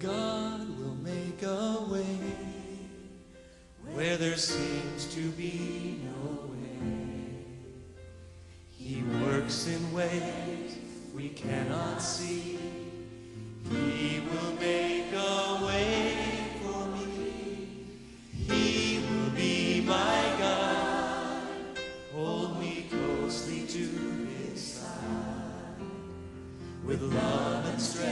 God will make a way where there seems to be no way. He works in ways we cannot see. He will make a way for me. He will be my God. Hold me closely to his side with love and strength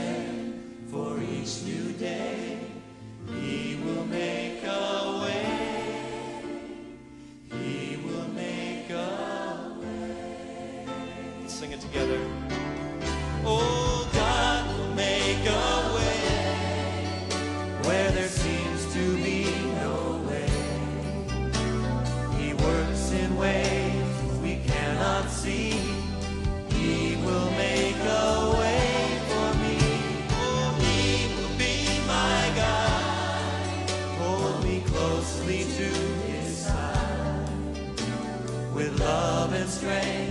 together. Oh, God will make a way where there seems to be no way. He works in ways we cannot see. He will make a way for me. Oh, He will be my guide. Hold me closely to His side. With love and strength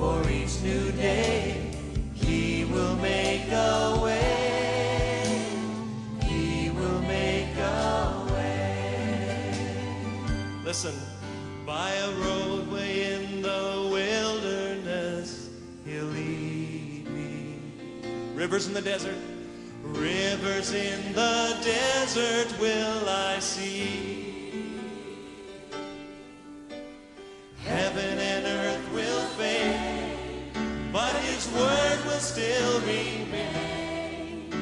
for each new day. He will make a way. He will make a way. Listen, by a roadway in the wilderness, He'll lead me. Rivers in the desert, rivers in the desert will I see. Still remain,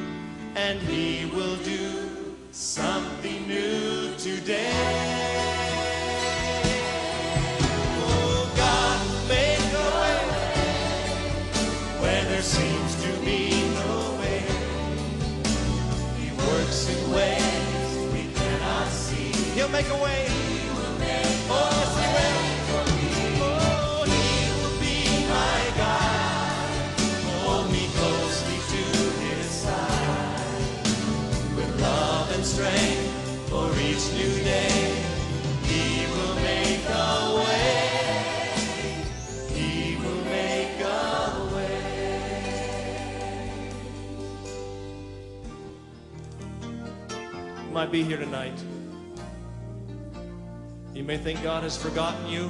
and He will do something new today. Oh, make a way might be here tonight. You may think God has forgotten you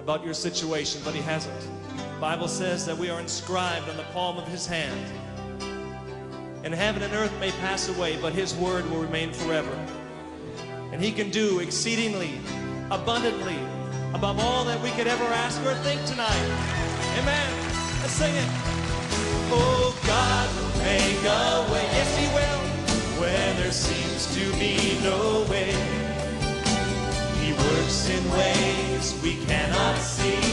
about your situation, but He hasn't. The Bible says that we are inscribed on the palm of His hand. And heaven and earth may pass away, but His word will remain forever. And He can do exceedingly, abundantly, above all that we could ever ask or think tonight. Amen. Let's sing it. Oh, God will make a there seems to be no way. He works in ways we cannot see.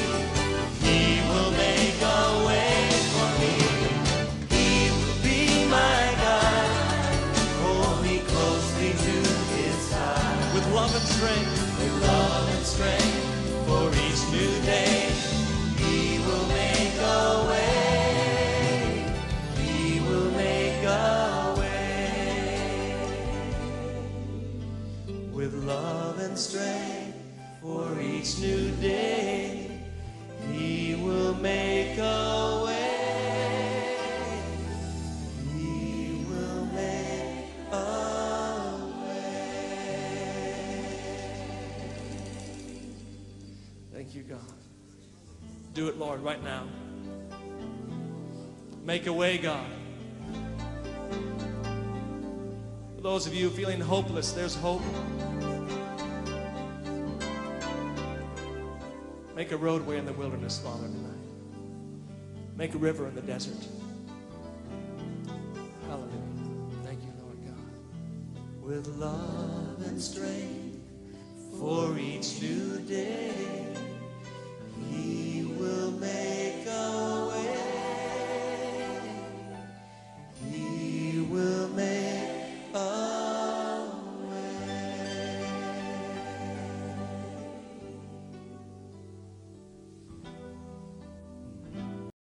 And strength for each new day. He will make a way. He will make a way. Thank you, God. Do it, Lord, right now. Make a way, God. For those of you feeling hopeless, there's hope. Make a roadway in the wilderness, Father, tonight. Make a river in the desert. Hallelujah. Thank you, Lord God. With love and strength for each new